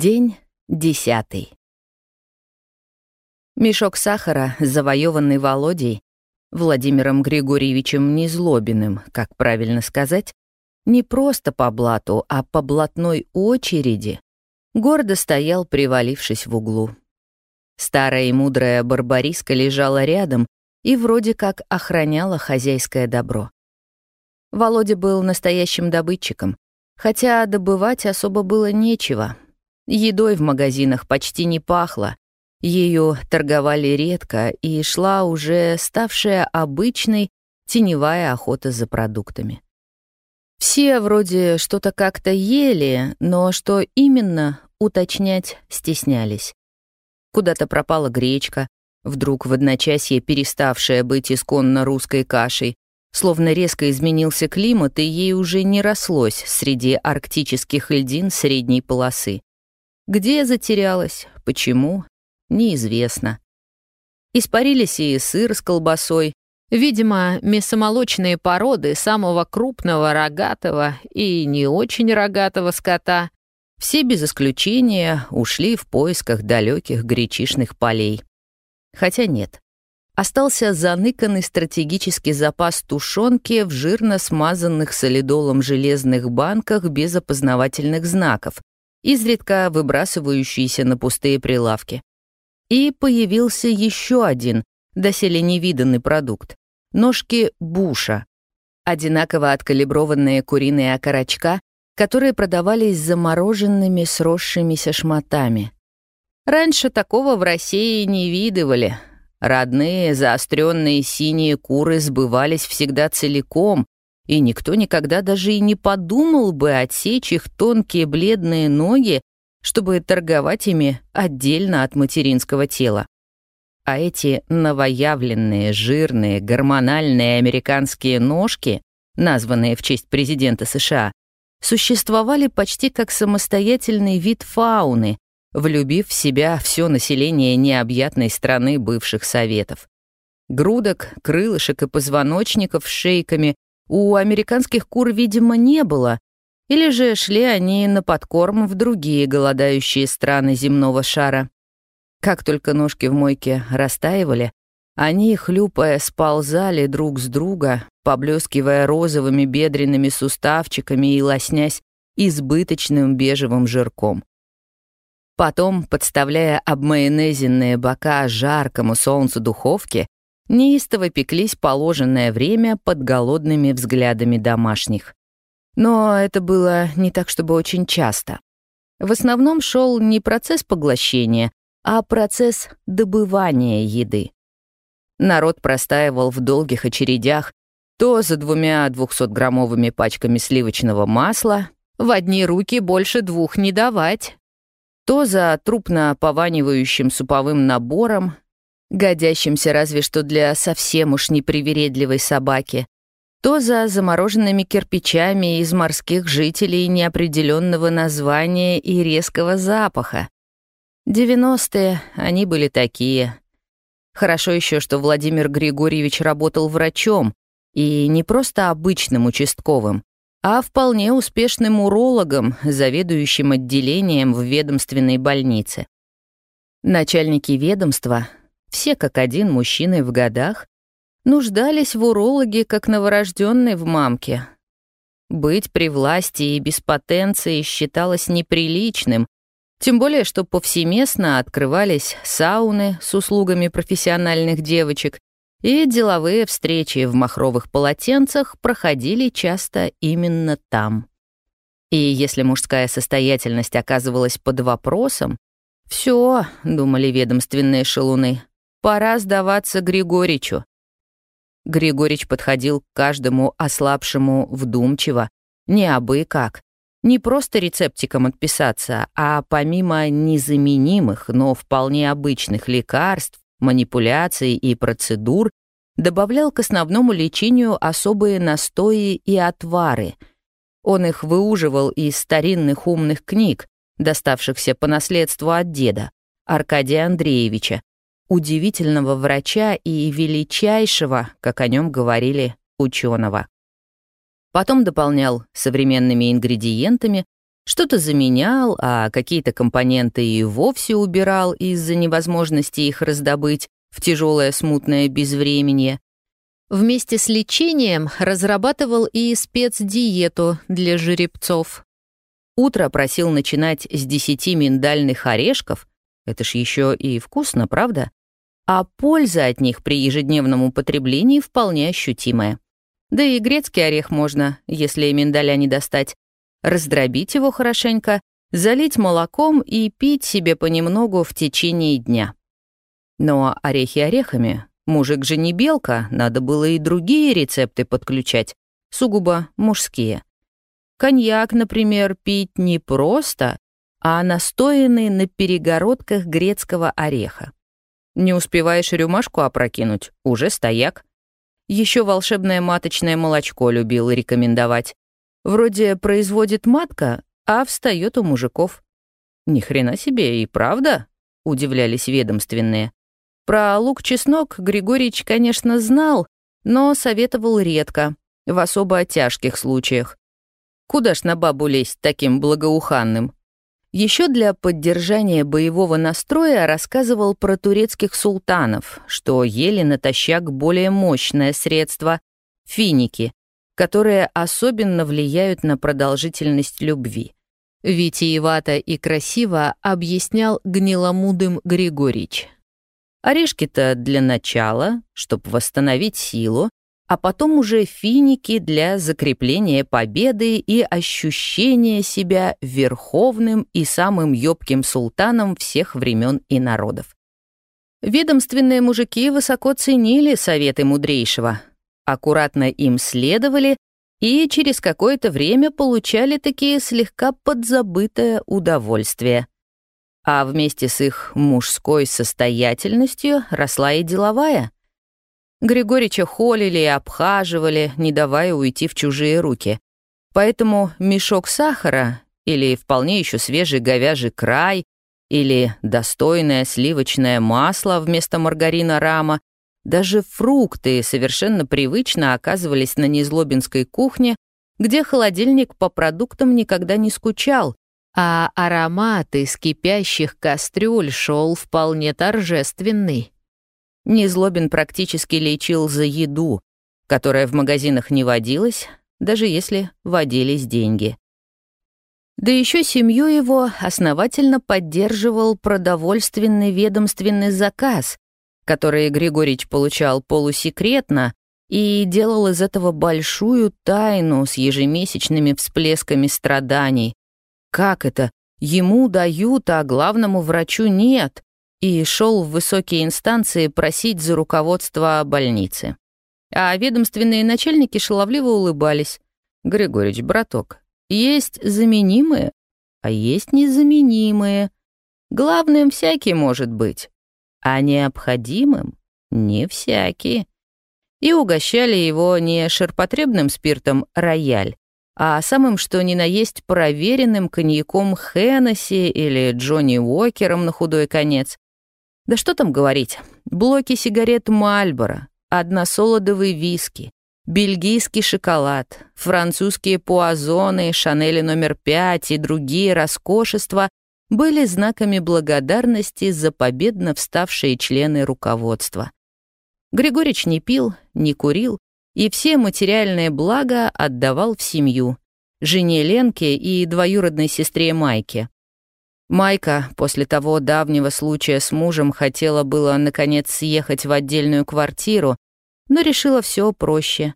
День десятый. Мешок сахара, завоеванный Володей, Владимиром Григорьевичем Незлобиным, как правильно сказать, не просто по блату, а по блатной очереди, гордо стоял, привалившись в углу. Старая и мудрая барбариска лежала рядом и вроде как охраняла хозяйское добро. Володя был настоящим добытчиком, хотя добывать особо было нечего — Едой в магазинах почти не пахло. Ее торговали редко, и шла уже ставшая обычной теневая охота за продуктами. Все вроде что-то как-то ели, но что именно, уточнять стеснялись. Куда-то пропала гречка, вдруг в одночасье переставшая быть исконно русской кашей, словно резко изменился климат, и ей уже не рослось среди арктических льдин средней полосы. Где затерялась, почему, неизвестно. Испарились и сыр с колбасой, видимо, мясомолочные породы самого крупного рогатого и не очень рогатого скота. Все без исключения ушли в поисках далеких гречишных полей. Хотя нет. Остался заныканный стратегический запас тушенки в жирно смазанных солидолом железных банках без опознавательных знаков, изредка выбрасывающиеся на пустые прилавки. И появился еще один, доселе невиданный продукт — ножки буша, одинаково откалиброванные куриные окорочка, которые продавались замороженными сросшимися шматами. Раньше такого в России не видывали. Родные заостренные синие куры сбывались всегда целиком, и никто никогда даже и не подумал бы отсечь их тонкие бледные ноги, чтобы торговать ими отдельно от материнского тела. А эти новоявленные, жирные, гормональные американские ножки, названные в честь президента США, существовали почти как самостоятельный вид фауны, влюбив в себя все население необъятной страны бывших Советов. Грудок, крылышек и позвоночников с шейками у американских кур, видимо, не было, или же шли они на подкорм в другие голодающие страны земного шара. Как только ножки в мойке растаивали, они, хлюпая, сползали друг с друга, поблескивая розовыми бедренными суставчиками и лоснясь избыточным бежевым жирком. Потом, подставляя обмайонезенные бока жаркому солнцу духовки, неистово пеклись положенное время под голодными взглядами домашних. Но это было не так, чтобы очень часто. В основном шел не процесс поглощения, а процесс добывания еды. Народ простаивал в долгих очередях то за двумя 200-граммовыми пачками сливочного масла, в одни руки больше двух не давать, то за трупно пованивающим суповым набором, годящимся разве что для совсем уж непривередливой собаки, то за замороженными кирпичами из морских жителей неопределенного названия и резкого запаха. Девяностые они были такие. Хорошо еще, что Владимир Григорьевич работал врачом, и не просто обычным участковым, а вполне успешным урологом, заведующим отделением в ведомственной больнице. Начальники ведомства, все как один мужчины в годах, нуждались в урологе как новорожденной в мамке. Быть при власти и без потенции считалось неприличным, тем более что повсеместно открывались сауны с услугами профессиональных девочек, и деловые встречи в махровых полотенцах проходили часто именно там. И если мужская состоятельность оказывалась под вопросом, все, думали ведомственные шалуны, Пора сдаваться Григоричу. Григорич подходил к каждому ослабшему вдумчиво, не абы как. Не просто рецептиком отписаться, а помимо незаменимых, но вполне обычных лекарств, манипуляций и процедур, добавлял к основному лечению особые настои и отвары. Он их выуживал из старинных умных книг, доставшихся по наследству от деда, Аркадия Андреевича, удивительного врача и величайшего, как о нем говорили, ученого. Потом дополнял современными ингредиентами, Что-то заменял, а какие-то компоненты и вовсе убирал из-за невозможности их раздобыть в тяжелое смутное безвременье. Вместе с лечением разрабатывал и спецдиету для жеребцов. Утро просил начинать с десяти миндальных орешков. Это ж еще и вкусно, правда? А польза от них при ежедневном употреблении вполне ощутимая. Да и грецкий орех можно, если миндаля не достать. Раздробить его хорошенько, залить молоком и пить себе понемногу в течение дня. Но орехи орехами, Мужик же не белка, надо было и другие рецепты подключать, сугубо мужские. Коньяк, например, пить не просто, а настоянный на перегородках грецкого ореха. Не успеваешь рюмашку опрокинуть, уже стояк. Еще волшебное маточное молочко любил рекомендовать. Вроде производит матка, а встает у мужиков. Ни хрена себе, и правда? Удивлялись ведомственные. Про лук-чеснок Григорьевич, конечно, знал, но советовал редко, в особо тяжких случаях. Куда ж на бабу лезть таким благоуханным? Еще для поддержания боевого настроя рассказывал про турецких султанов, что ели натощак более мощное средство — финики, которые особенно влияют на продолжительность любви. Витиевато и красиво объяснял гниломудым Григорьевич. Орешки-то для начала, чтобы восстановить силу, а потом уже финики для закрепления победы и ощущения себя верховным и самым ёбким султаном всех времен и народов. Ведомственные мужики высоко ценили советы мудрейшего, аккуратно им следовали и через какое-то время получали такие слегка подзабытое удовольствие — а вместе с их мужской состоятельностью росла и деловая. Григорича холили и обхаживали, не давая уйти в чужие руки. Поэтому мешок сахара или вполне еще свежий говяжий край или достойное сливочное масло вместо маргарина рама, даже фрукты совершенно привычно оказывались на незлобинской кухне, где холодильник по продуктам никогда не скучал, а аромат из кипящих кастрюль шел вполне торжественный. Незлобин практически лечил за еду, которая в магазинах не водилась, даже если водились деньги. Да еще семью его основательно поддерживал продовольственный ведомственный заказ, который Григорьевич получал полусекретно и делал из этого большую тайну с ежемесячными всплесками страданий, как это? Ему дают, а главному врачу нет. И шел в высокие инстанции просить за руководство больницы. А ведомственные начальники шаловливо улыбались. «Григорьевич, браток, есть заменимые, а есть незаменимые. Главным всякий может быть, а необходимым не всякий». И угощали его не ширпотребным спиртом «Рояль», а самым что ни на есть проверенным коньяком Хеннесси или Джонни Уокером на худой конец. Да что там говорить, блоки сигарет Мальборо, односолодовые виски, бельгийский шоколад, французские пуазоны, Шанели номер пять и другие роскошества были знаками благодарности за победно вставшие члены руководства. Григорич не пил, не курил, и все материальные блага отдавал в семью, жене Ленке и двоюродной сестре Майке. Майка после того давнего случая с мужем хотела было, наконец, съехать в отдельную квартиру, но решила все проще.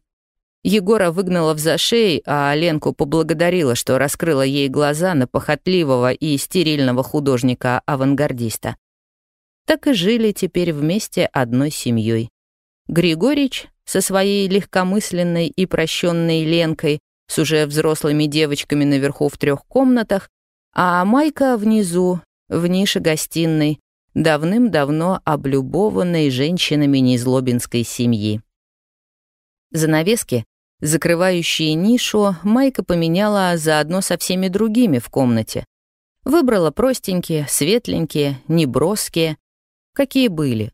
Егора выгнала в зашей, а Ленку поблагодарила, что раскрыла ей глаза на похотливого и стерильного художника-авангардиста. Так и жили теперь вместе одной семьей. Григорич со своей легкомысленной и прощенной Ленкой, с уже взрослыми девочками наверху в трех комнатах, а Майка внизу, в нише гостиной, давным-давно облюбованной женщинами незлобинской семьи. Занавески, закрывающие нишу, Майка поменяла заодно со всеми другими в комнате. Выбрала простенькие, светленькие, неброские, какие были.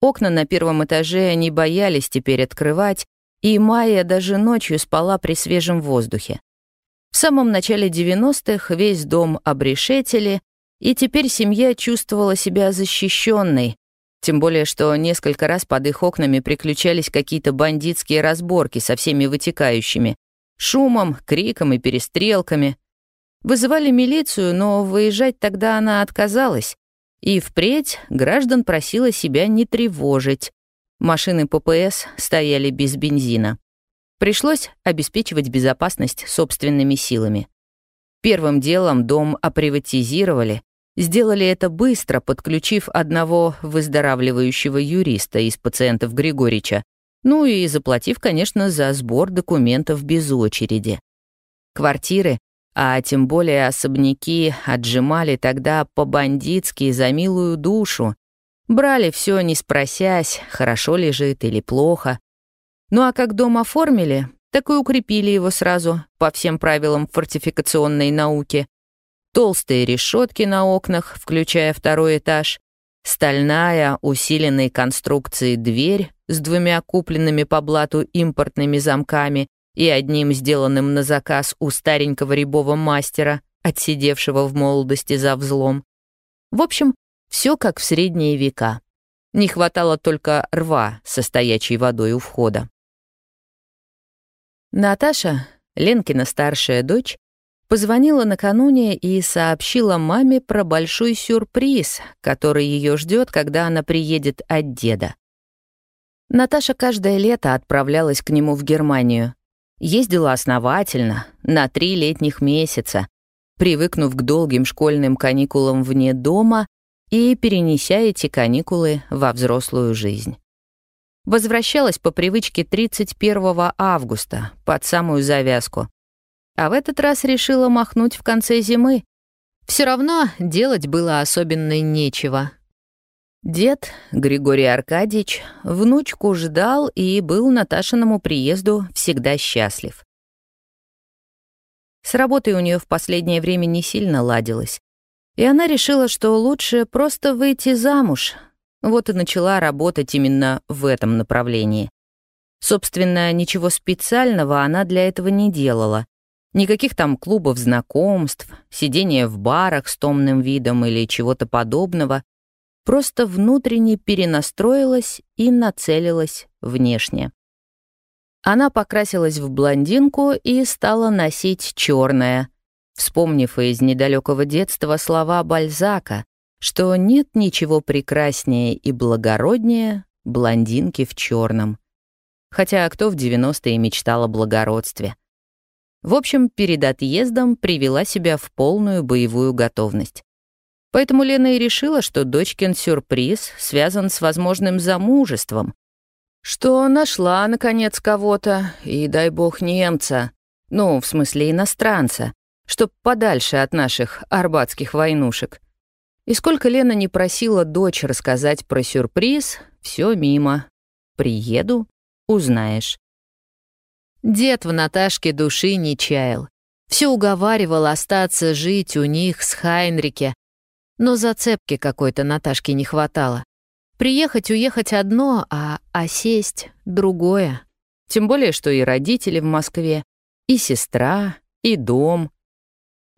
Окна на первом этаже не боялись теперь открывать, и Майя даже ночью спала при свежем воздухе. В самом начале 90-х весь дом обрешетили, и теперь семья чувствовала себя защищенной, тем более, что несколько раз под их окнами приключались какие-то бандитские разборки со всеми вытекающими. Шумом, криком и перестрелками. Вызывали милицию, но выезжать тогда она отказалась. И впредь граждан просила себя не тревожить. Машины ППС стояли без бензина. Пришлось обеспечивать безопасность собственными силами. Первым делом дом оприватизировали, Сделали это быстро, подключив одного выздоравливающего юриста из пациентов Григорича, ну и заплатив, конечно, за сбор документов без очереди. Квартиры, а тем более особняки, отжимали тогда по-бандитски за милую душу. Брали все не спросясь, хорошо лежит или плохо. Ну а как дом оформили, так и укрепили его сразу по всем правилам фортификационной науки толстые решетки на окнах, включая второй этаж, стальная, усиленной конструкции дверь с двумя купленными по блату импортными замками и одним сделанным на заказ у старенького рябого мастера, отсидевшего в молодости за взлом. В общем, все как в средние века. Не хватало только рва со стоячей водой у входа. Наташа, Ленкина старшая дочь, Позвонила накануне и сообщила маме про большой сюрприз, который ее ждет, когда она приедет от деда. Наташа каждое лето отправлялась к нему в Германию. Ездила основательно, на три летних месяца, привыкнув к долгим школьным каникулам вне дома и перенеся эти каникулы во взрослую жизнь. Возвращалась по привычке 31 августа, под самую завязку, а в этот раз решила махнуть в конце зимы. Все равно делать было особенно нечего. Дед, Григорий Аркадьевич, внучку ждал и был Наташиному приезду всегда счастлив. С работой у нее в последнее время не сильно ладилось. И она решила, что лучше просто выйти замуж. Вот и начала работать именно в этом направлении. Собственно, ничего специального она для этого не делала. Никаких там клубов знакомств, сидения в барах с томным видом или чего-то подобного. Просто внутренне перенастроилась и нацелилась внешне. Она покрасилась в блондинку и стала носить черное, вспомнив из недалекого детства слова Бальзака, что нет ничего прекраснее и благороднее блондинки в черном. Хотя кто в 90-е мечтал о благородстве — в общем, перед отъездом привела себя в полную боевую готовность. Поэтому Лена и решила, что дочкин сюрприз связан с возможным замужеством. Что нашла, наконец, кого-то, и, дай бог, немца. Ну, в смысле, иностранца. Чтоб подальше от наших арбатских войнушек. И сколько Лена не просила дочь рассказать про сюрприз, все мимо. Приеду — узнаешь. Дед в Наташке души не чаял. Все уговаривал остаться жить у них с Хайнрике. Но зацепки какой-то Наташке не хватало. Приехать-уехать одно, а осесть — другое. Тем более, что и родители в Москве, и сестра, и дом.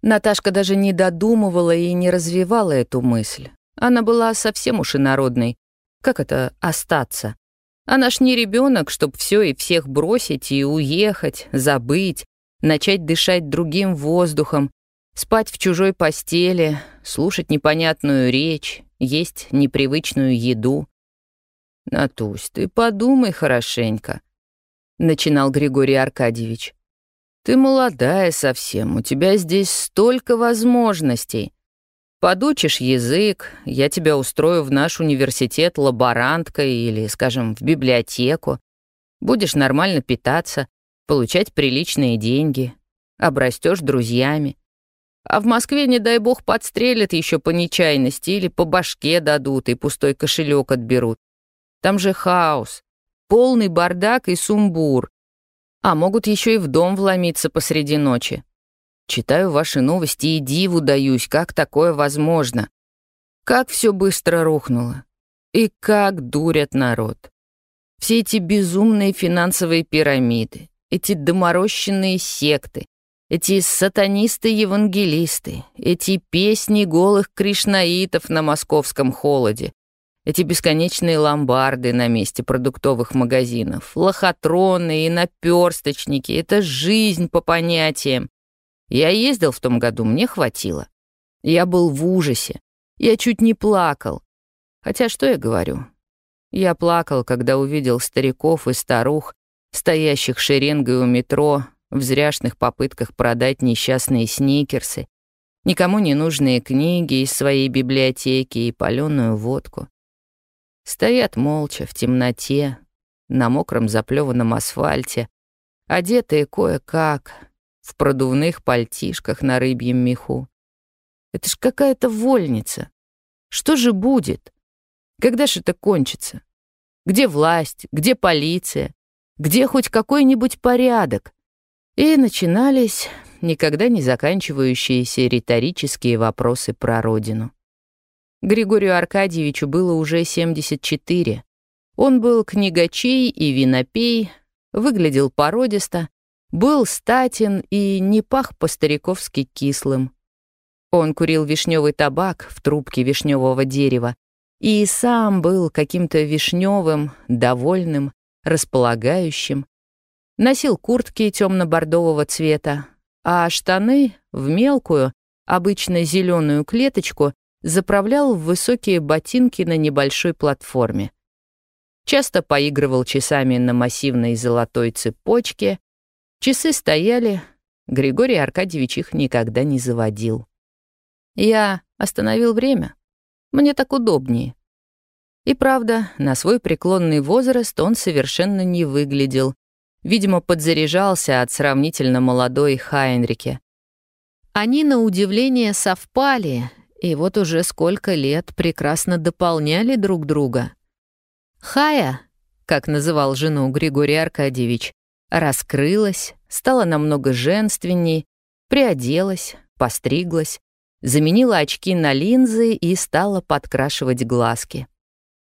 Наташка даже не додумывала и не развивала эту мысль. Она была совсем уж инородной. Как это «остаться»? Она ж не ребенок, чтобы все и всех бросить и уехать, забыть, начать дышать другим воздухом, спать в чужой постели, слушать непонятную речь, есть непривычную еду. «Натусь, ты подумай хорошенько», — начинал Григорий Аркадьевич. «Ты молодая совсем, у тебя здесь столько возможностей. Подучишь язык, я тебя устрою в наш университет лаборанткой или, скажем, в библиотеку. Будешь нормально питаться, получать приличные деньги, обрастешь друзьями. А в Москве, не дай бог, подстрелят еще по нечаянности или по башке дадут и пустой кошелек отберут. Там же хаос, полный бардак и сумбур. А могут еще и в дом вломиться посреди ночи. Читаю ваши новости и диву даюсь, как такое возможно. Как все быстро рухнуло. И как дурят народ. Все эти безумные финансовые пирамиды, эти доморощенные секты, Эти сатанисты-евангелисты, эти песни голых кришнаитов на московском холоде, эти бесконечные ломбарды на месте продуктовых магазинов, лохотроны и наперсточники — это жизнь по понятиям. Я ездил в том году, мне хватило. Я был в ужасе. Я чуть не плакал. Хотя что я говорю? Я плакал, когда увидел стариков и старух, стоящих шеренгой у метро, в зряшных попытках продать несчастные сникерсы, никому не нужные книги из своей библиотеки и паленую водку. Стоят молча, в темноте, на мокром заплеванном асфальте, одетые кое-как, в продувных пальтишках на рыбьем меху. Это ж какая-то вольница. Что же будет? Когда же это кончится? Где власть? Где полиция? Где хоть какой-нибудь порядок? И начинались никогда не заканчивающиеся риторические вопросы про родину. Григорию Аркадьевичу было уже 74. Он был книгачей и винопей, выглядел породисто, был статен и не пах по-стариковски кислым. Он курил вишневый табак в трубке вишневого дерева и сам был каким-то вишневым, довольным, располагающим, Носил куртки темно-бордового цвета, а штаны в мелкую, обычно зеленую клеточку заправлял в высокие ботинки на небольшой платформе. Часто поигрывал часами на массивной золотой цепочке. Часы стояли, Григорий Аркадьевич их никогда не заводил. Я остановил время. Мне так удобнее. И правда, на свой преклонный возраст он совершенно не выглядел, Видимо, подзаряжался от сравнительно молодой Хайнрике. Они, на удивление, совпали, и вот уже сколько лет прекрасно дополняли друг друга. Хая, как называл жену Григорий Аркадьевич, раскрылась, стала намного женственней, приоделась, постриглась, заменила очки на линзы и стала подкрашивать глазки.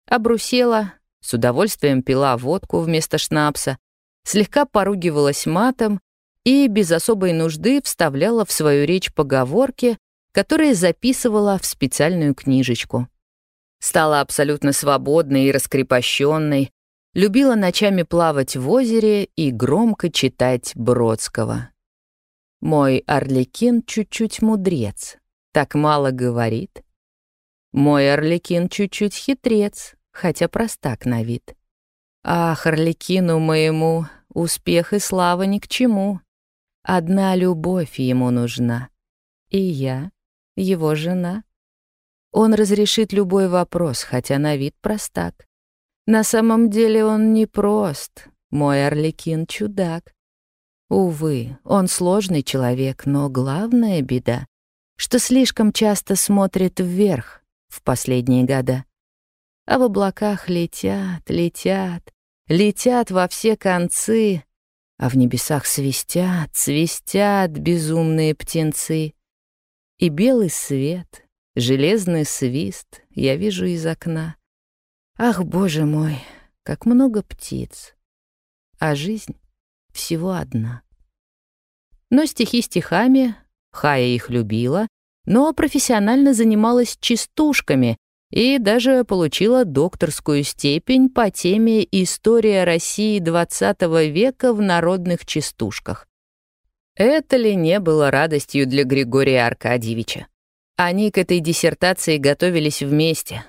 Обрусела, с удовольствием пила водку вместо шнапса, слегка поругивалась матом и без особой нужды вставляла в свою речь поговорки, которые записывала в специальную книжечку. Стала абсолютно свободной и раскрепощенной, любила ночами плавать в озере и громко читать Бродского. Мой Орликин чуть-чуть мудрец, так мало говорит. Мой Орликин чуть-чуть хитрец, хотя простак на вид. Ах, Орликину моему успех и слава ни к чему. Одна любовь ему нужна. И я, его жена. Он разрешит любой вопрос, хотя на вид простак. На самом деле он не прост, мой Орликин чудак. Увы, он сложный человек, но главная беда, что слишком часто смотрит вверх в последние года а в облаках летят, летят, летят во все концы, а в небесах свистят, свистят безумные птенцы. И белый свет, железный свист я вижу из окна. Ах, боже мой, как много птиц, а жизнь всего одна. Но стихи стихами, Хая их любила, но профессионально занималась частушками и даже получила докторскую степень по теме «История России XX века в народных частушках». Это ли не было радостью для Григория Аркадьевича? Они к этой диссертации готовились вместе,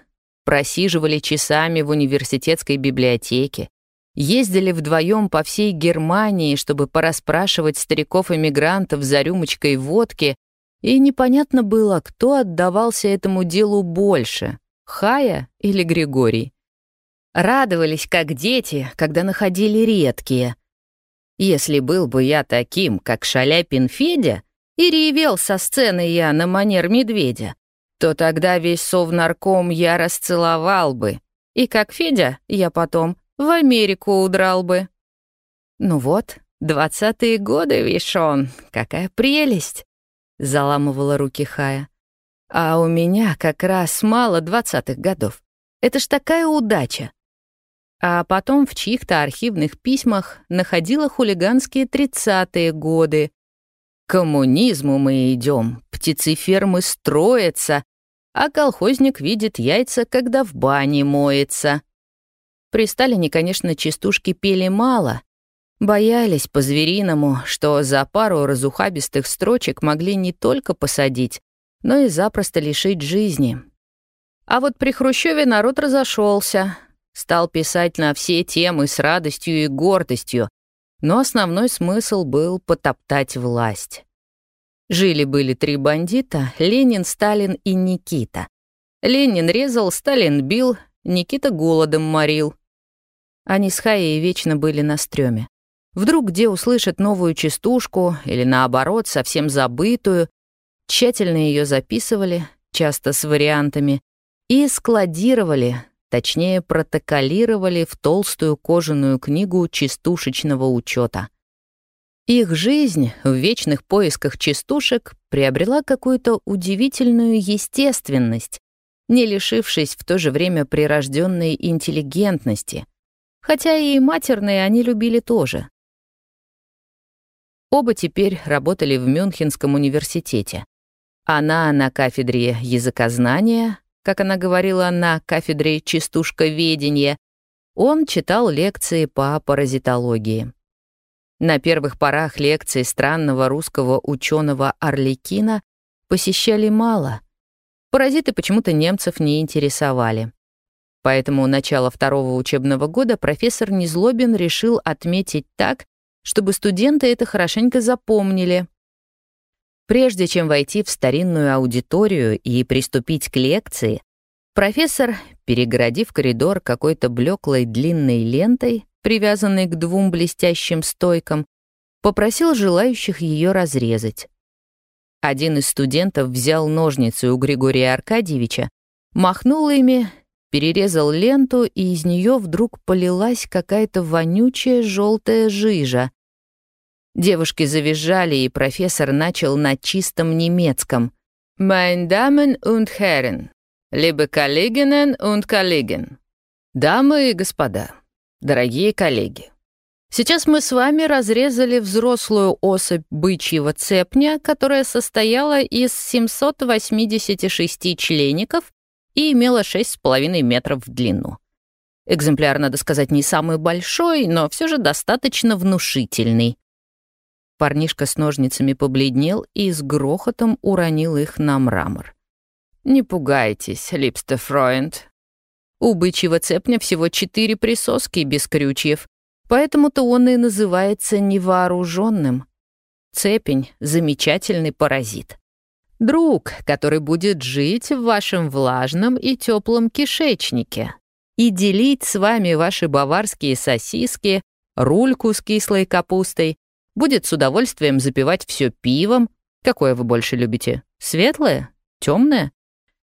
просиживали часами в университетской библиотеке, ездили вдвоем по всей Германии, чтобы порасспрашивать стариков-эмигрантов за рюмочкой водки, и непонятно было, кто отдавался этому делу больше Хая или Григорий. Радовались, как дети, когда находили редкие. Если был бы я таким, как Шаляпин Федя, и ревел со сцены я на манер медведя, то тогда весь совнарком я расцеловал бы, и как Федя я потом в Америку удрал бы. Ну вот, двадцатые годы, вишон, какая прелесть! Заламывала руки Хая. А у меня как раз мало двадцатых годов. Это ж такая удача. А потом в чьих-то архивных письмах находила хулиганские тридцатые годы. коммунизму мы идем, птицефермы строятся, а колхозник видит яйца, когда в бане моется. При Сталине, конечно, частушки пели мало. Боялись по-звериному, что за пару разухабистых строчек могли не только посадить, но и запросто лишить жизни. А вот при Хрущеве народ разошелся, стал писать на все темы с радостью и гордостью, но основной смысл был потоптать власть. Жили-были три бандита — Ленин, Сталин и Никита. Ленин резал, Сталин бил, Никита голодом морил. Они с Хаей вечно были на стреме. Вдруг где услышат новую частушку или, наоборот, совсем забытую, тщательно ее записывали, часто с вариантами, и складировали, точнее протоколировали в толстую кожаную книгу частушечного учета. Их жизнь в вечных поисках частушек приобрела какую-то удивительную естественность, не лишившись в то же время прирожденной интеллигентности — Хотя и матерные они любили тоже. Оба теперь работали в Мюнхенском университете. Она на кафедре языкознания, как она говорила, на кафедре чистушковедения. Он читал лекции по паразитологии. На первых порах лекции странного русского ученого Орликина посещали мало. Паразиты почему-то немцев не интересовали. Поэтому начало второго учебного года профессор Незлобин решил отметить так, чтобы студенты это хорошенько запомнили. Прежде чем войти в старинную аудиторию и приступить к лекции, профессор, перегородив коридор какой-то блеклой длинной лентой, привязанной к двум блестящим стойкам, попросил желающих ее разрезать. Один из студентов взял ножницы у Григория Аркадьевича, махнул ими перерезал ленту, и из нее вдруг полилась какая-то вонючая желтая жижа. Девушки завизжали, и профессор начал на чистом немецком. «Mein Damen und Herren, liebe Kolleginnen und Kollegen». «Дамы и господа, дорогие коллеги, сейчас мы с вами разрезали взрослую особь бычьего цепня, которая состояла из 786 члеников и имела 6,5 метров в длину. Экземпляр, надо сказать, не самый большой, но все же достаточно внушительный. Парнишка с ножницами побледнел и с грохотом уронил их на мрамор. «Не пугайтесь, Липстефройнд. У бычьего цепня всего четыре присоски без крючьев, поэтому-то он и называется невооруженным. Цепень — замечательный паразит. Друг, который будет жить в вашем влажном и теплом кишечнике и делить с вами ваши баварские сосиски, рульку с кислой капустой, будет с удовольствием запивать все пивом. Какое вы больше любите? Светлое? Темное?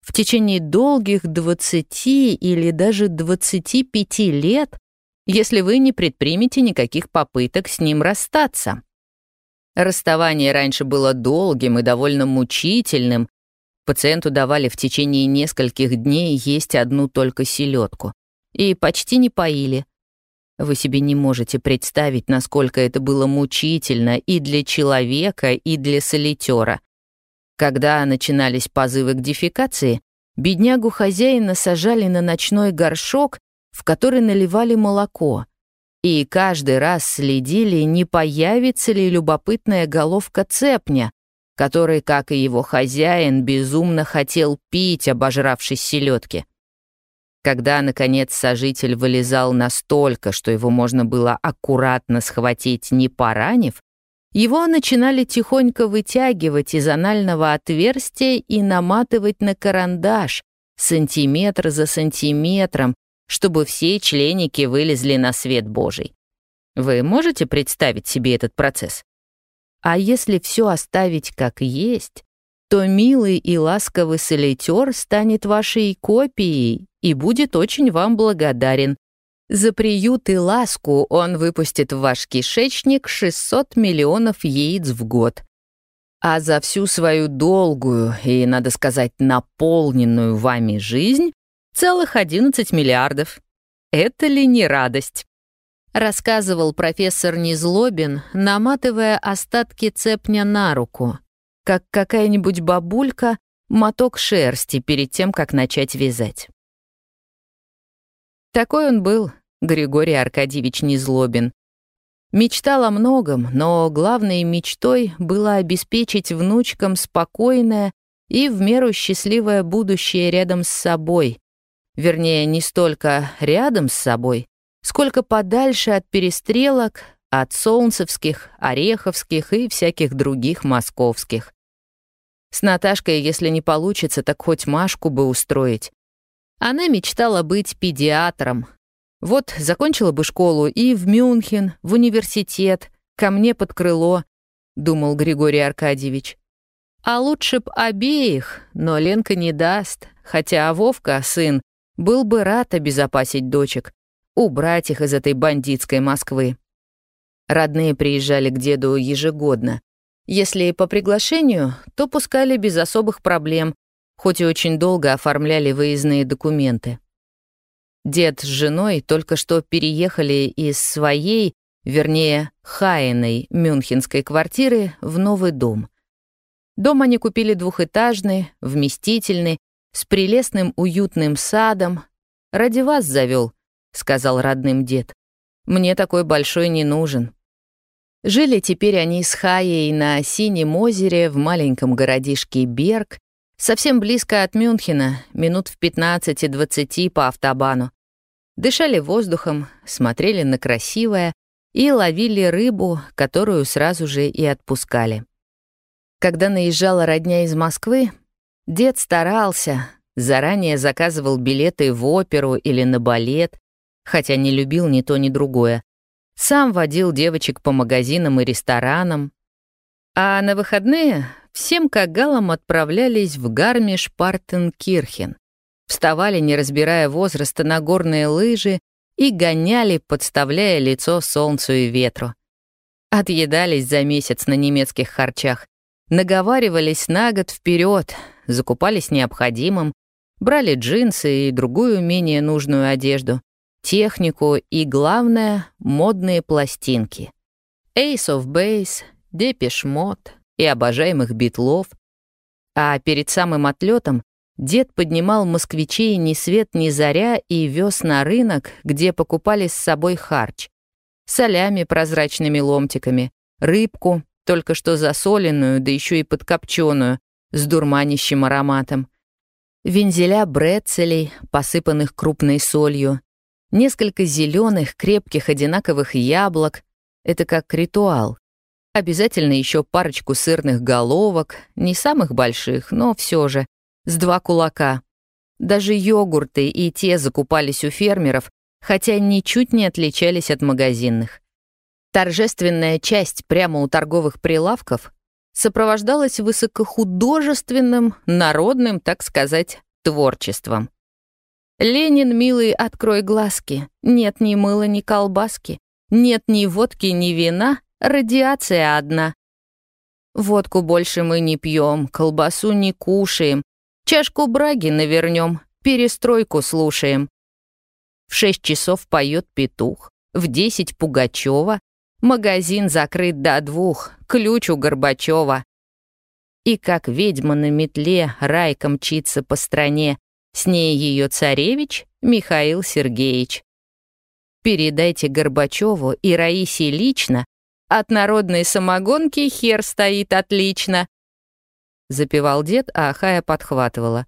В течение долгих 20 или даже 25 лет, если вы не предпримете никаких попыток с ним расстаться. Расставание раньше было долгим и довольно мучительным. Пациенту давали в течение нескольких дней есть одну только селедку. И почти не поили. Вы себе не можете представить, насколько это было мучительно и для человека, и для солитера. Когда начинались позывы к дефекации, беднягу хозяина сажали на ночной горшок, в который наливали молоко — и каждый раз следили, не появится ли любопытная головка цепня, который, как и его хозяин, безумно хотел пить, обожравшись селедки. Когда, наконец, сожитель вылезал настолько, что его можно было аккуратно схватить, не поранив, его начинали тихонько вытягивать из анального отверстия и наматывать на карандаш, сантиметр за сантиметром, чтобы все членики вылезли на свет Божий. Вы можете представить себе этот процесс? А если все оставить как есть, то милый и ласковый солитер станет вашей копией и будет очень вам благодарен. За приют и ласку он выпустит в ваш кишечник 600 миллионов яиц в год. А за всю свою долгую и, надо сказать, наполненную вами жизнь Целых 11 миллиардов. Это ли не радость? рассказывал профессор Незлобин, наматывая остатки цепня на руку, как какая-нибудь бабулька моток шерсти перед тем, как начать вязать. Такой он был, Григорий Аркадьевич Незлобин. Мечтал о многом, но главной мечтой было обеспечить внучкам спокойное и в меру счастливое будущее рядом с собой. Вернее, не столько рядом с собой, сколько подальше от перестрелок, от солнцевских, ореховских и всяких других московских. С Наташкой, если не получится, так хоть Машку бы устроить. Она мечтала быть педиатром. Вот закончила бы школу и в Мюнхен, в университет, ко мне под крыло, думал Григорий Аркадьевич. А лучше б обеих, но Ленка не даст, хотя Вовка, сын, был бы рад обезопасить дочек, убрать их из этой бандитской Москвы. Родные приезжали к деду ежегодно. Если по приглашению, то пускали без особых проблем, хоть и очень долго оформляли выездные документы. Дед с женой только что переехали из своей, вернее, Хайной мюнхенской квартиры в новый дом. Дом они купили двухэтажный, вместительный, с прелестным уютным садом. «Ради вас завел, — сказал родным дед. «Мне такой большой не нужен». Жили теперь они с Хаей на Синем озере в маленьком городишке Берг, совсем близко от Мюнхена, минут в 15-20 по автобану. Дышали воздухом, смотрели на красивое и ловили рыбу, которую сразу же и отпускали. Когда наезжала родня из Москвы, дед старался, заранее заказывал билеты в оперу или на балет, хотя не любил ни то, ни другое. Сам водил девочек по магазинам и ресторанам. А на выходные всем кагалом отправлялись в Гармиш-Партенкирхен. Вставали, не разбирая возраста, на горные лыжи и гоняли, подставляя лицо солнцу и ветру. Отъедались за месяц на немецких харчах, наговаривались на год вперед, закупались необходимым, брали джинсы и другую менее нужную одежду, технику и, главное, модные пластинки. Ace of Base, Depeche Mode и обожаемых битлов. А перед самым отлетом дед поднимал москвичей ни свет ни заря и вез на рынок, где покупали с собой харч. Солями прозрачными ломтиками, рыбку, только что засоленную, да еще и подкопченую, с дурманящим ароматом. Вензеля брецелей, посыпанных крупной солью, Несколько зеленых, крепких, одинаковых яблок — это как ритуал. Обязательно еще парочку сырных головок, не самых больших, но все же, с два кулака. Даже йогурты и те закупались у фермеров, хотя ничуть не отличались от магазинных. Торжественная часть прямо у торговых прилавков сопровождалась высокохудожественным, народным, так сказать, творчеством. «Ленин, милый, открой глазки. Нет ни мыла, ни колбаски. Нет ни водки, ни вина. Радиация одна. Водку больше мы не пьем, колбасу не кушаем. Чашку браги навернем, перестройку слушаем. В шесть часов поет петух, в десять Пугачева. Магазин закрыт до двух, ключ у Горбачева. И как ведьма на метле райка мчится по стране, с ней ее царевич Михаил Сергеевич. Передайте Горбачеву и Раисе лично, от народной самогонки хер стоит отлично. Запевал дед, а Ахая подхватывала.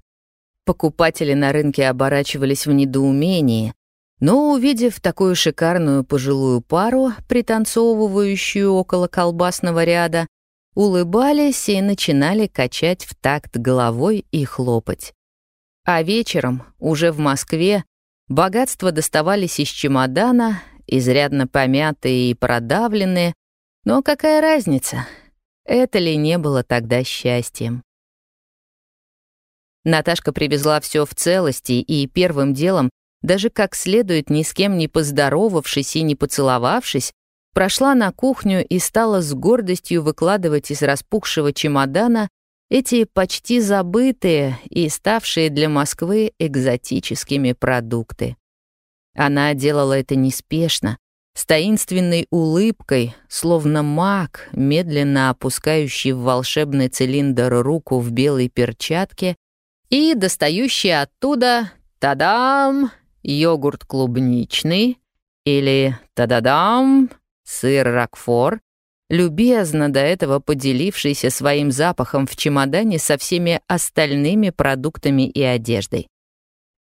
Покупатели на рынке оборачивались в недоумении, но, увидев такую шикарную пожилую пару, пританцовывающую около колбасного ряда, улыбались и начинали качать в такт головой и хлопать. А вечером, уже в Москве, богатства доставались из чемодана, изрядно помятые и продавленные. Но какая разница? Это ли не было тогда счастьем? Наташка привезла все в целости и первым делом, даже как следует ни с кем не поздоровавшись и не поцеловавшись, прошла на кухню и стала с гордостью выкладывать из распухшего чемодана эти почти забытые и ставшие для Москвы экзотическими продукты. Она делала это неспешно, с таинственной улыбкой, словно маг, медленно опускающий в волшебный цилиндр руку в белой перчатке и достающий оттуда «Тадам!» йогурт клубничный или «Тададам!» сыр Рокфор, любезно до этого поделившийся своим запахом в чемодане со всеми остальными продуктами и одеждой.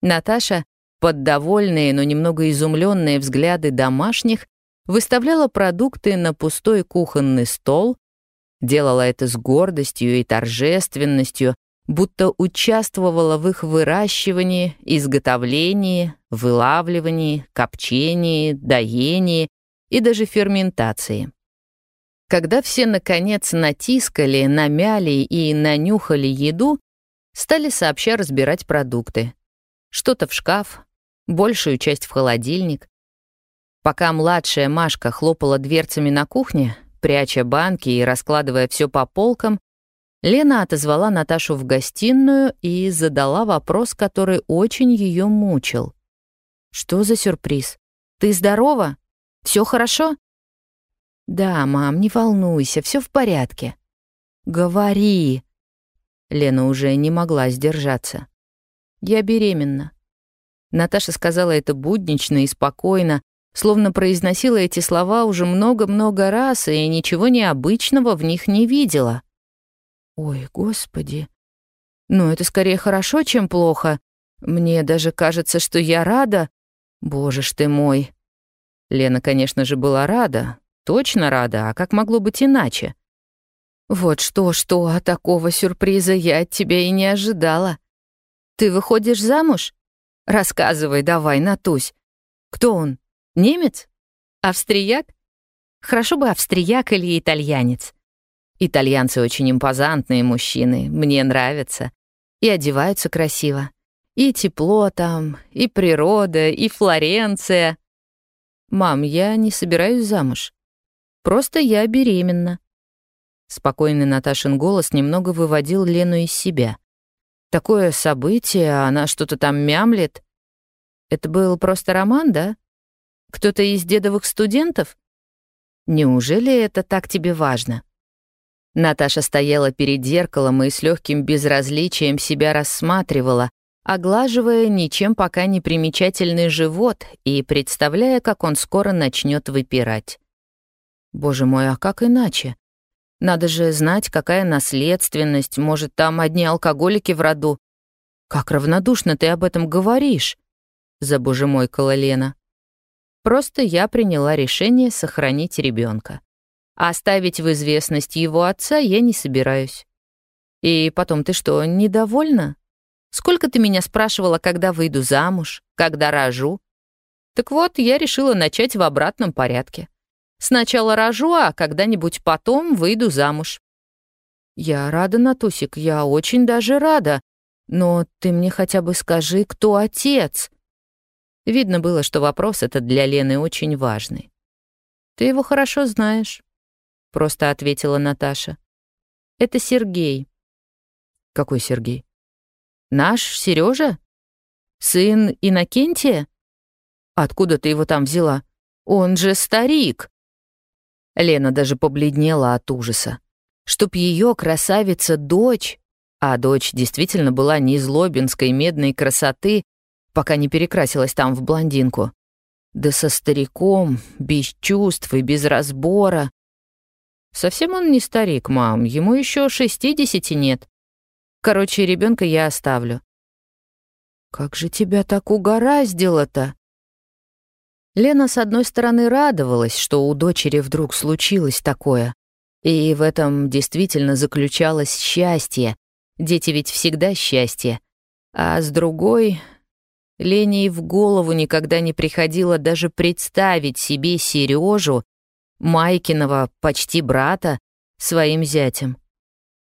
Наташа, под довольные, но немного изумленные взгляды домашних, выставляла продукты на пустой кухонный стол, делала это с гордостью и торжественностью, будто участвовала в их выращивании, изготовлении, вылавливании, копчении, доении и даже ферментации. Когда все, наконец, натискали, намяли и нанюхали еду, стали сообща разбирать продукты. Что-то в шкаф, большую часть в холодильник. Пока младшая Машка хлопала дверцами на кухне, пряча банки и раскладывая все по полкам, Лена отозвала Наташу в гостиную и задала вопрос, который очень ее мучил. «Что за сюрприз? Ты здорова? Все хорошо?» «Да, мам, не волнуйся, все в порядке». «Говори!» Лена уже не могла сдержаться. «Я беременна». Наташа сказала это буднично и спокойно, словно произносила эти слова уже много-много раз и ничего необычного в них не видела. Ой, господи. Ну, это скорее хорошо, чем плохо. Мне даже кажется, что я рада. Боже ж ты мой. Лена, конечно же, была рада. Точно рада, а как могло быть иначе? Вот что-что, а такого сюрприза я от тебя и не ожидала. Ты выходишь замуж? Рассказывай давай, Натусь. Кто он? Немец? Австрияк? Хорошо бы австрияк или итальянец. Итальянцы очень импозантные мужчины, мне нравятся. И одеваются красиво. И тепло там, и природа, и Флоренция. Мам, я не собираюсь замуж. Просто я беременна. Спокойный Наташин голос немного выводил Лену из себя. Такое событие, она что-то там мямлет. Это был просто роман, да? Кто-то из дедовых студентов? Неужели это так тебе важно? Наташа стояла перед зеркалом и с легким безразличием себя рассматривала, оглаживая ничем пока не примечательный живот и представляя, как он скоро начнет выпирать. Боже мой, а как иначе? Надо же знать, какая наследственность, может, там одни алкоголики в роду. Как равнодушно ты об этом говоришь, за боже мой, Лена. Просто я приняла решение сохранить ребенка. А оставить в известность его отца я не собираюсь. И потом, ты что, недовольна? Сколько ты меня спрашивала, когда выйду замуж, когда рожу? Так вот, я решила начать в обратном порядке. Сначала рожу, а когда-нибудь потом выйду замуж. Я рада, Натусик, я очень даже рада. Но ты мне хотя бы скажи, кто отец? Видно было, что вопрос этот для Лены очень важный. Ты его хорошо знаешь просто ответила Наташа. Это Сергей. Какой Сергей? Наш Сережа? Сын Иннокентия? Откуда ты его там взяла? Он же старик. Лена даже побледнела от ужаса. Чтоб ее красавица-дочь, а дочь действительно была не злобинской медной красоты, пока не перекрасилась там в блондинку. Да со стариком, без чувств и без разбора, Совсем он не старик, мам, ему еще шестидесяти нет. Короче, ребенка я оставлю. Как же тебя так угораздило-то? Лена, с одной стороны, радовалась, что у дочери вдруг случилось такое. И в этом действительно заключалось счастье. Дети ведь всегда счастье. А с другой, Лене и в голову никогда не приходило даже представить себе Сережу Майкиного почти брата, своим зятем.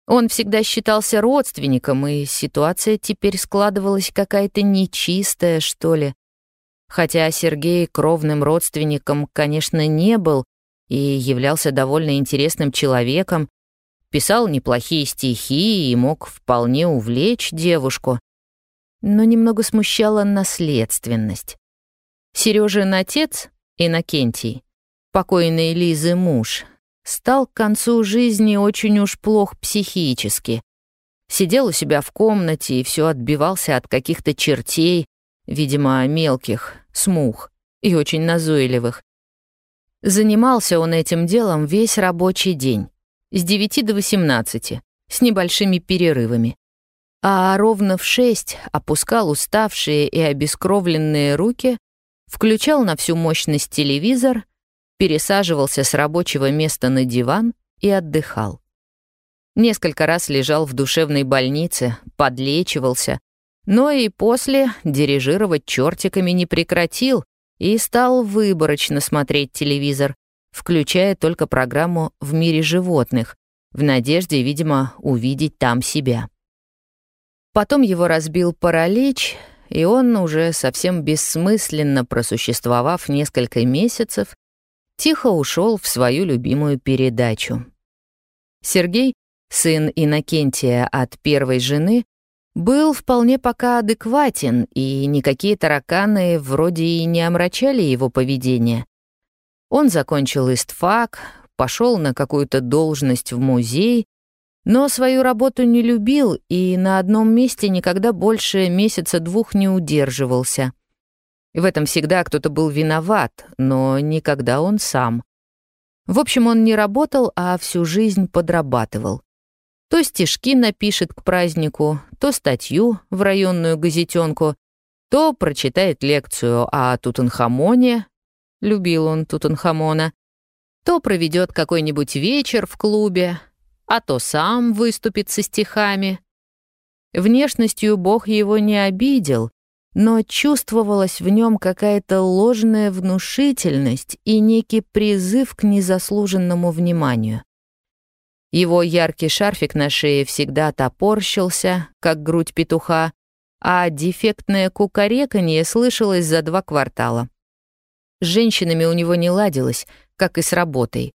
Он всегда считался родственником, и ситуация теперь складывалась какая-то нечистая, что ли. Хотя Сергей кровным родственником, конечно, не был и являлся довольно интересным человеком, писал неплохие стихи и мог вполне увлечь девушку, но немного смущала наследственность. Сережин отец, Иннокентий, покойной Лизы муж, стал к концу жизни очень уж плох психически. Сидел у себя в комнате и все отбивался от каких-то чертей, видимо, мелких, смух и очень назойливых. Занимался он этим делом весь рабочий день, с 9 до 18, с небольшими перерывами. А ровно в 6 опускал уставшие и обескровленные руки, включал на всю мощность телевизор, пересаживался с рабочего места на диван и отдыхал. Несколько раз лежал в душевной больнице, подлечивался, но и после дирижировать чертиками не прекратил и стал выборочно смотреть телевизор, включая только программу «В мире животных», в надежде, видимо, увидеть там себя. Потом его разбил паралич, и он, уже совсем бессмысленно просуществовав несколько месяцев, тихо ушел в свою любимую передачу. Сергей, сын Иннокентия от первой жены, был вполне пока адекватен, и никакие тараканы вроде и не омрачали его поведение. Он закончил истфак, пошел на какую-то должность в музей, но свою работу не любил и на одном месте никогда больше месяца-двух не удерживался. В этом всегда кто-то был виноват, но никогда он сам. В общем, он не работал, а всю жизнь подрабатывал. То стишки напишет к празднику, то статью в районную газетенку, то прочитает лекцию о Тутанхамоне, любил он Тутанхамона, то проведет какой-нибудь вечер в клубе, а то сам выступит со стихами. Внешностью Бог его не обидел, но чувствовалась в нем какая-то ложная внушительность и некий призыв к незаслуженному вниманию. Его яркий шарфик на шее всегда топорщился, как грудь петуха, а дефектное кукареканье слышалось за два квартала. С женщинами у него не ладилось, как и с работой.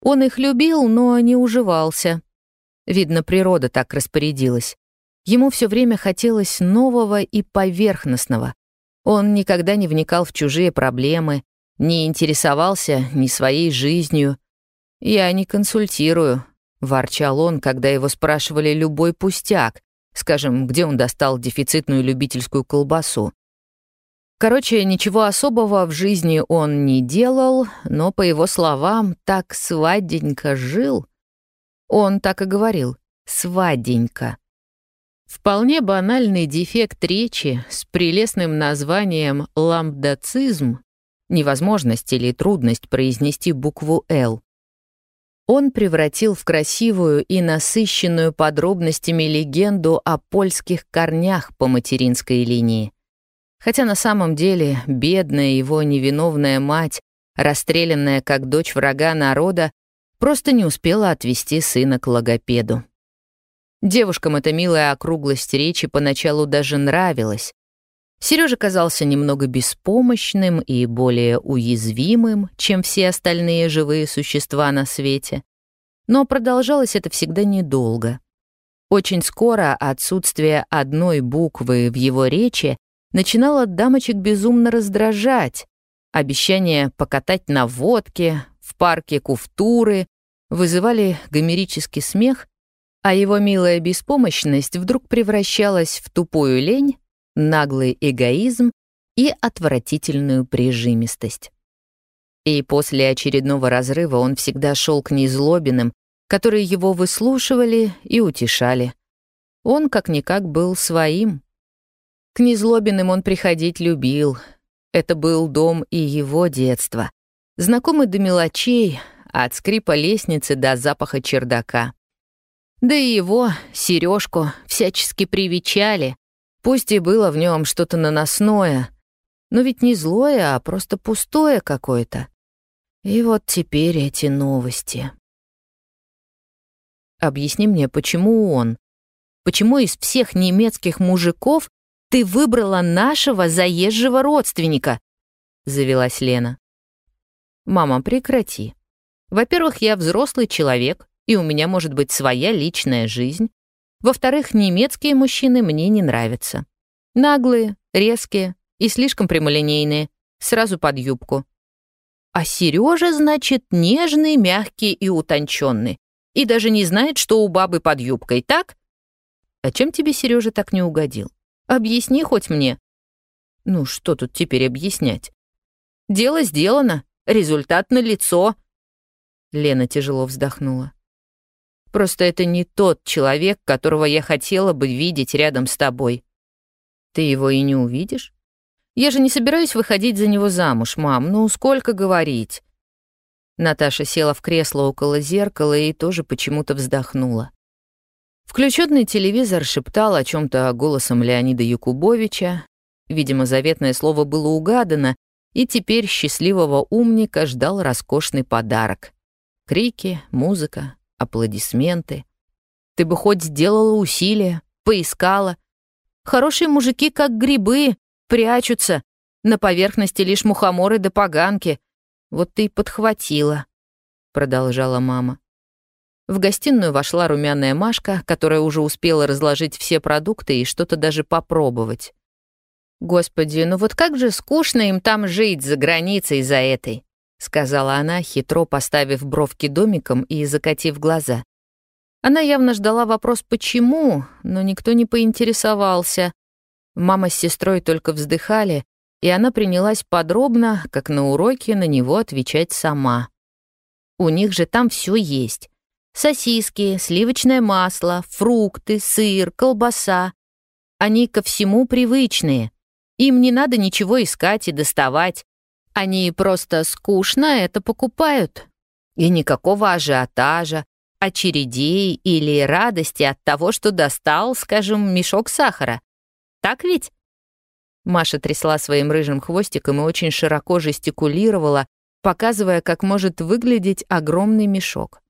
Он их любил, но не уживался. Видно, природа так распорядилась. Ему все время хотелось нового и поверхностного. Он никогда не вникал в чужие проблемы, не интересовался ни своей жизнью. «Я не консультирую», — ворчал он, когда его спрашивали любой пустяк, скажем, где он достал дефицитную любительскую колбасу. Короче, ничего особого в жизни он не делал, но, по его словам, так сваденько жил. Он так и говорил «сваденько». Вполне банальный дефект речи с прелестным названием ламбдацизм, невозможность или трудность произнести букву «Л», он превратил в красивую и насыщенную подробностями легенду о польских корнях по материнской линии. Хотя на самом деле бедная его невиновная мать, расстрелянная как дочь врага народа, просто не успела отвести сына к логопеду. Девушкам эта милая округлость речи поначалу даже нравилась, Сережа казался немного беспомощным и более уязвимым, чем все остальные живые существа на свете. Но продолжалось это всегда недолго. Очень скоро отсутствие одной буквы в его речи начинало дамочек безумно раздражать. Обещания покатать на водке, в парке куфтуры вызывали гомерический смех, а его милая беспомощность вдруг превращалась в тупую лень наглый эгоизм и отвратительную прижимистость. И после очередного разрыва он всегда шел к незлобиным, которые его выслушивали и утешали. Он как-никак был своим. К незлобиным он приходить любил. Это был дом и его детства. Знакомый до мелочей, от скрипа лестницы до запаха чердака. Да и его, сережку, всячески привечали, Пусть и было в нем что-то наносное, но ведь не злое, а просто пустое какое-то. И вот теперь эти новости. Объясни мне, почему он? Почему из всех немецких мужиков ты выбрала нашего заезжего родственника? Завелась Лена. Мама, прекрати. Во-первых, я взрослый человек, и у меня может быть своя личная жизнь. Во-вторых, немецкие мужчины мне не нравятся. Наглые, резкие и слишком прямолинейные, сразу под юбку. А Сережа, значит, нежный, мягкий и утонченный. И даже не знает, что у бабы под юбкой, так? А чем тебе Сережа так не угодил? Объясни хоть мне. Ну, что тут теперь объяснять? Дело сделано, результат налицо. Лена тяжело вздохнула. Просто это не тот человек, которого я хотела бы видеть рядом с тобой. Ты его и не увидишь? Я же не собираюсь выходить за него замуж, мам. Ну, сколько говорить?» Наташа села в кресло около зеркала и тоже почему-то вздохнула. Включенный телевизор шептал о чем то голосом Леонида Якубовича. Видимо, заветное слово было угадано, и теперь счастливого умника ждал роскошный подарок. Крики, музыка, аплодисменты. Ты бы хоть сделала усилия, поискала. Хорошие мужики, как грибы, Прячутся. На поверхности лишь мухоморы да поганки. Вот ты и подхватила», — продолжала мама. В гостиную вошла румяная Машка, которая уже успела разложить все продукты и что-то даже попробовать. «Господи, ну вот как же скучно им там жить за границей за этой», — сказала она, хитро поставив бровки домиком и закатив глаза. Она явно ждала вопрос «почему?», но никто не поинтересовался. Мама с сестрой только вздыхали, и она принялась подробно, как на уроке, на него отвечать сама. У них же там все есть. Сосиски, сливочное масло, фрукты, сыр, колбаса. Они ко всему привычные. Им не надо ничего искать и доставать. Они просто скучно это покупают. И никакого ажиотажа, очередей или радости от того, что достал, скажем, мешок сахара. Так ведь?» Маша трясла своим рыжим хвостиком и очень широко жестикулировала, показывая, как может выглядеть огромный мешок.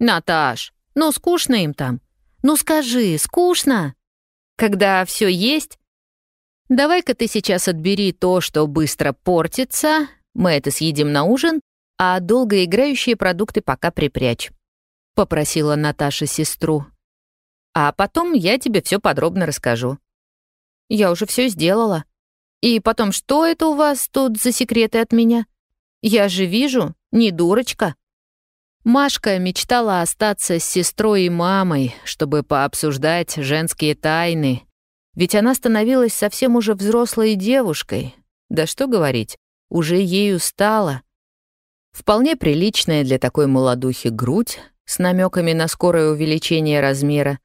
«Наташ, ну скучно им там. Ну скажи, скучно? Когда все есть? Давай-ка ты сейчас отбери то, что быстро портится, мы это съедим на ужин, а долгоиграющие продукты пока припрячь», — попросила Наташа сестру. «А потом я тебе все подробно расскажу. Я уже все сделала. И потом, что это у вас тут за секреты от меня? Я же вижу, не дурочка». Машка мечтала остаться с сестрой и мамой, чтобы пообсуждать женские тайны. Ведь она становилась совсем уже взрослой девушкой. Да что говорить, уже ею стала. Вполне приличная для такой молодухи грудь с намеками на скорое увеличение размера,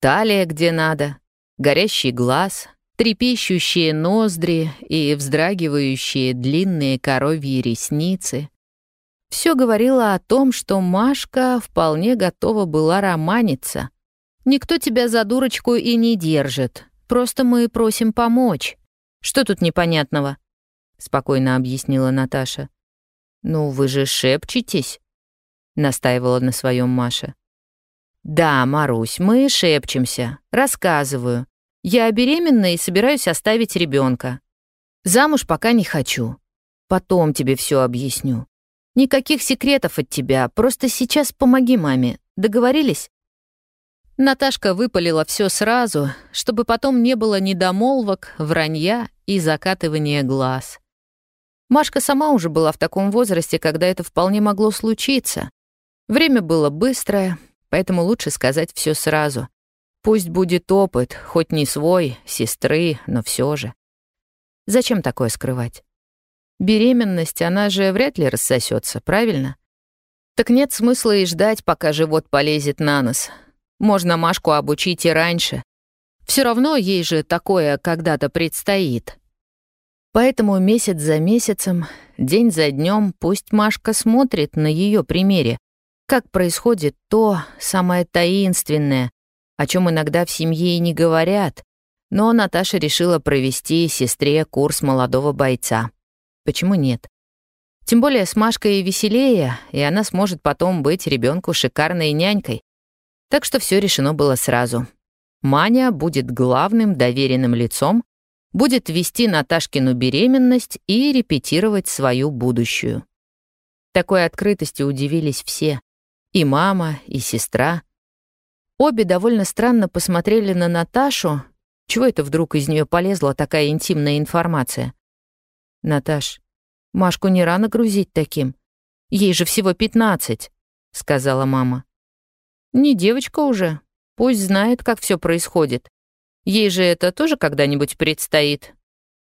талия где надо, горящий глаз, трепещущие ноздри и вздрагивающие длинные коровьи ресницы. Все говорило о том, что Машка вполне готова была романиться. «Никто тебя за дурочку и не держит. Просто мы просим помочь. Что тут непонятного?» — спокойно объяснила Наташа. «Ну, вы же шепчетесь», — настаивала на своем Маша. «Да, Марусь, мы шепчемся. Рассказываю. Я беременна и собираюсь оставить ребенка. Замуж пока не хочу. Потом тебе все объясню. Никаких секретов от тебя, просто сейчас помоги маме. Договорились?» Наташка выпалила все сразу, чтобы потом не было недомолвок, вранья и закатывания глаз. Машка сама уже была в таком возрасте, когда это вполне могло случиться. Время было быстрое, поэтому лучше сказать все сразу. Пусть будет опыт, хоть не свой, сестры, но все же. Зачем такое скрывать? Беременность, она же вряд ли рассосется, правильно? Так нет смысла и ждать, пока живот полезет на нос. Можно Машку обучить и раньше. Все равно ей же такое когда-то предстоит. Поэтому месяц за месяцем, день за днем, пусть Машка смотрит на ее примере, как происходит то самое таинственное, о чем иногда в семье и не говорят, но Наташа решила провести сестре курс молодого бойца. Почему нет? Тем более с Машкой веселее, и она сможет потом быть ребенку шикарной нянькой. Так что все решено было сразу. Маня будет главным доверенным лицом, будет вести Наташкину беременность и репетировать свою будущую. Такой открытости удивились все. И мама, и сестра, Обе довольно странно посмотрели на Наташу. Чего это вдруг из нее полезла такая интимная информация? «Наташ, Машку не рано грузить таким. Ей же всего пятнадцать», — сказала мама. «Не девочка уже. Пусть знает, как все происходит. Ей же это тоже когда-нибудь предстоит.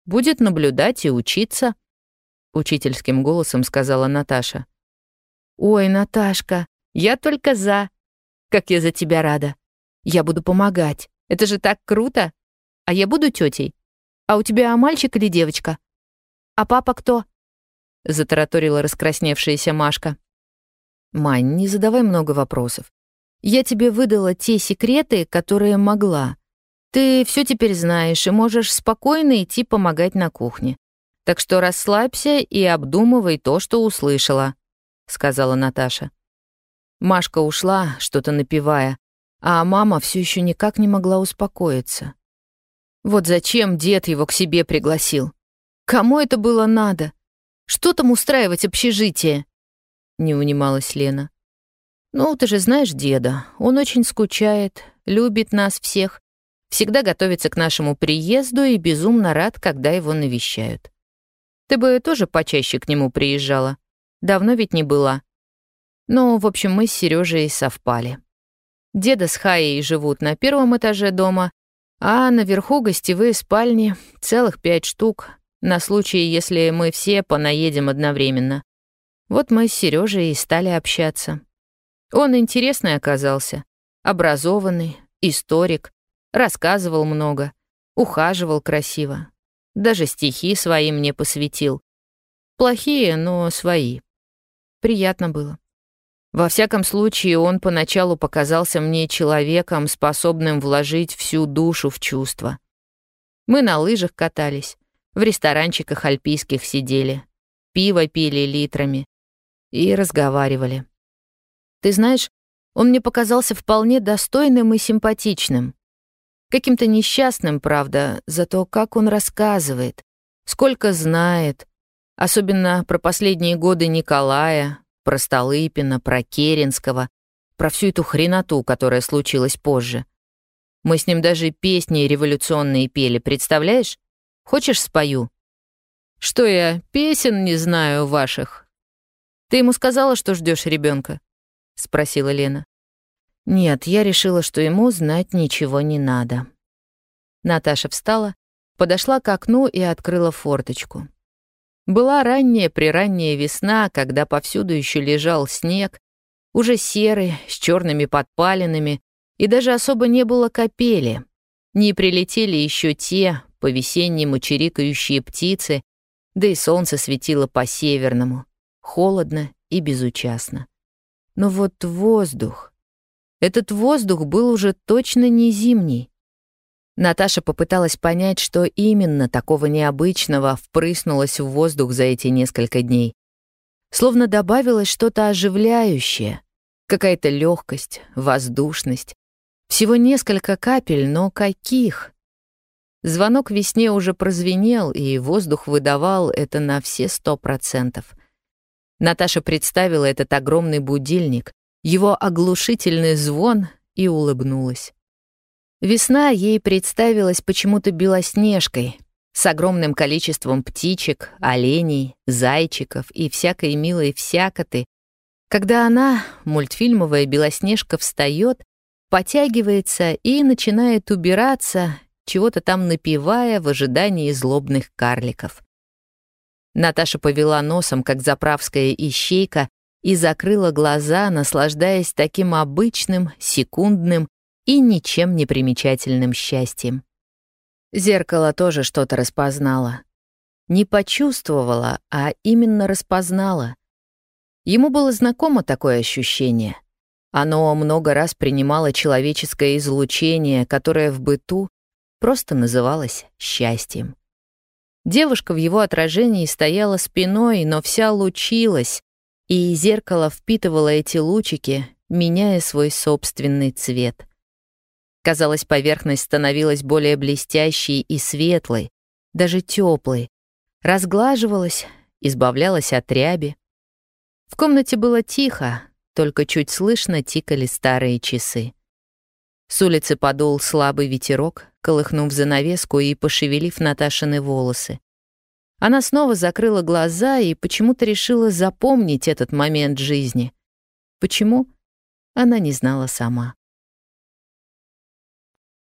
Будет наблюдать и учиться», — учительским голосом сказала Наташа. «Ой, Наташка, я только за. Как я за тебя рада. Я буду помогать. Это же так круто. А я буду тетей. А у тебя мальчик или девочка? А папа кто?» — затараторила раскрасневшаяся Машка. «Мань, не задавай много вопросов. Я тебе выдала те секреты, которые могла. Ты все теперь знаешь и можешь спокойно идти помогать на кухне. Так что расслабься и обдумывай то, что услышала», — сказала Наташа. Машка ушла, что-то напевая, а мама все еще никак не могла успокоиться. Вот зачем дед его к себе пригласил? Кому это было надо? Что там устраивать общежитие? Не унималась Лена. Ну, ты же знаешь деда. Он очень скучает, любит нас всех, всегда готовится к нашему приезду и безумно рад, когда его навещают. Ты бы тоже почаще к нему приезжала. Давно ведь не была. Ну, в общем, мы с Сережей совпали. Деда с Хаей живут на первом этаже дома, а наверху гостевые спальни, целых пять штук, на случай, если мы все понаедем одновременно. Вот мы с Сережей и стали общаться. Он интересный оказался, образованный, историк, рассказывал много, ухаживал красиво. Даже стихи свои мне посвятил. Плохие, но свои. Приятно было. Во всяком случае, он поначалу показался мне человеком, способным вложить всю душу в чувства. Мы на лыжах катались, в ресторанчиках альпийских сидели, пиво пили литрами и разговаривали. Ты знаешь, он мне показался вполне достойным и симпатичным. Каким-то несчастным, правда, зато как он рассказывает, сколько знает, особенно про последние годы Николая, про Столыпина, про Керенского, про всю эту хреноту, которая случилась позже. Мы с ним даже песни революционные пели, представляешь? Хочешь, спою? Что я, песен не знаю ваших? Ты ему сказала, что ждешь ребенка? Спросила Лена. Нет, я решила, что ему знать ничего не надо. Наташа встала, подошла к окну и открыла форточку. Была ранняя-приранняя весна, когда повсюду еще лежал снег, уже серый, с черными подпалинами, и даже особо не было капели. Не прилетели еще те, по-весеннему чирикающие птицы, да и солнце светило по-северному, холодно и безучастно. Но вот воздух... Этот воздух был уже точно не зимний. Наташа попыталась понять, что именно такого необычного впрыснулось в воздух за эти несколько дней. Словно добавилось что-то оживляющее, какая-то легкость, воздушность. Всего несколько капель, но каких? Звонок весне уже прозвенел, и воздух выдавал это на все сто процентов. Наташа представила этот огромный будильник, его оглушительный звон и улыбнулась. Весна ей представилась почему-то белоснежкой, с огромным количеством птичек, оленей, зайчиков и всякой милой всякоты. Когда она, мультфильмовая Белоснежка, встает, потягивается и начинает убираться, чего-то там напивая в ожидании злобных карликов. Наташа повела носом, как заправская ищейка, и закрыла глаза, наслаждаясь таким обычным, секундным и ничем не примечательным счастьем. Зеркало тоже что-то распознало. Не почувствовала, а именно распознала. Ему было знакомо такое ощущение. Оно много раз принимало человеческое излучение, которое в быту просто называлось счастьем. Девушка в его отражении стояла спиной, но вся лучилась, и зеркало впитывало эти лучики, меняя свой собственный цвет — Казалось, поверхность становилась более блестящей и светлой, даже теплой, разглаживалась, избавлялась от ряби. В комнате было тихо, только чуть слышно тикали старые часы. С улицы подул слабый ветерок, колыхнув занавеску и пошевелив Наташины волосы. Она снова закрыла глаза и почему-то решила запомнить этот момент жизни. Почему? Она не знала сама.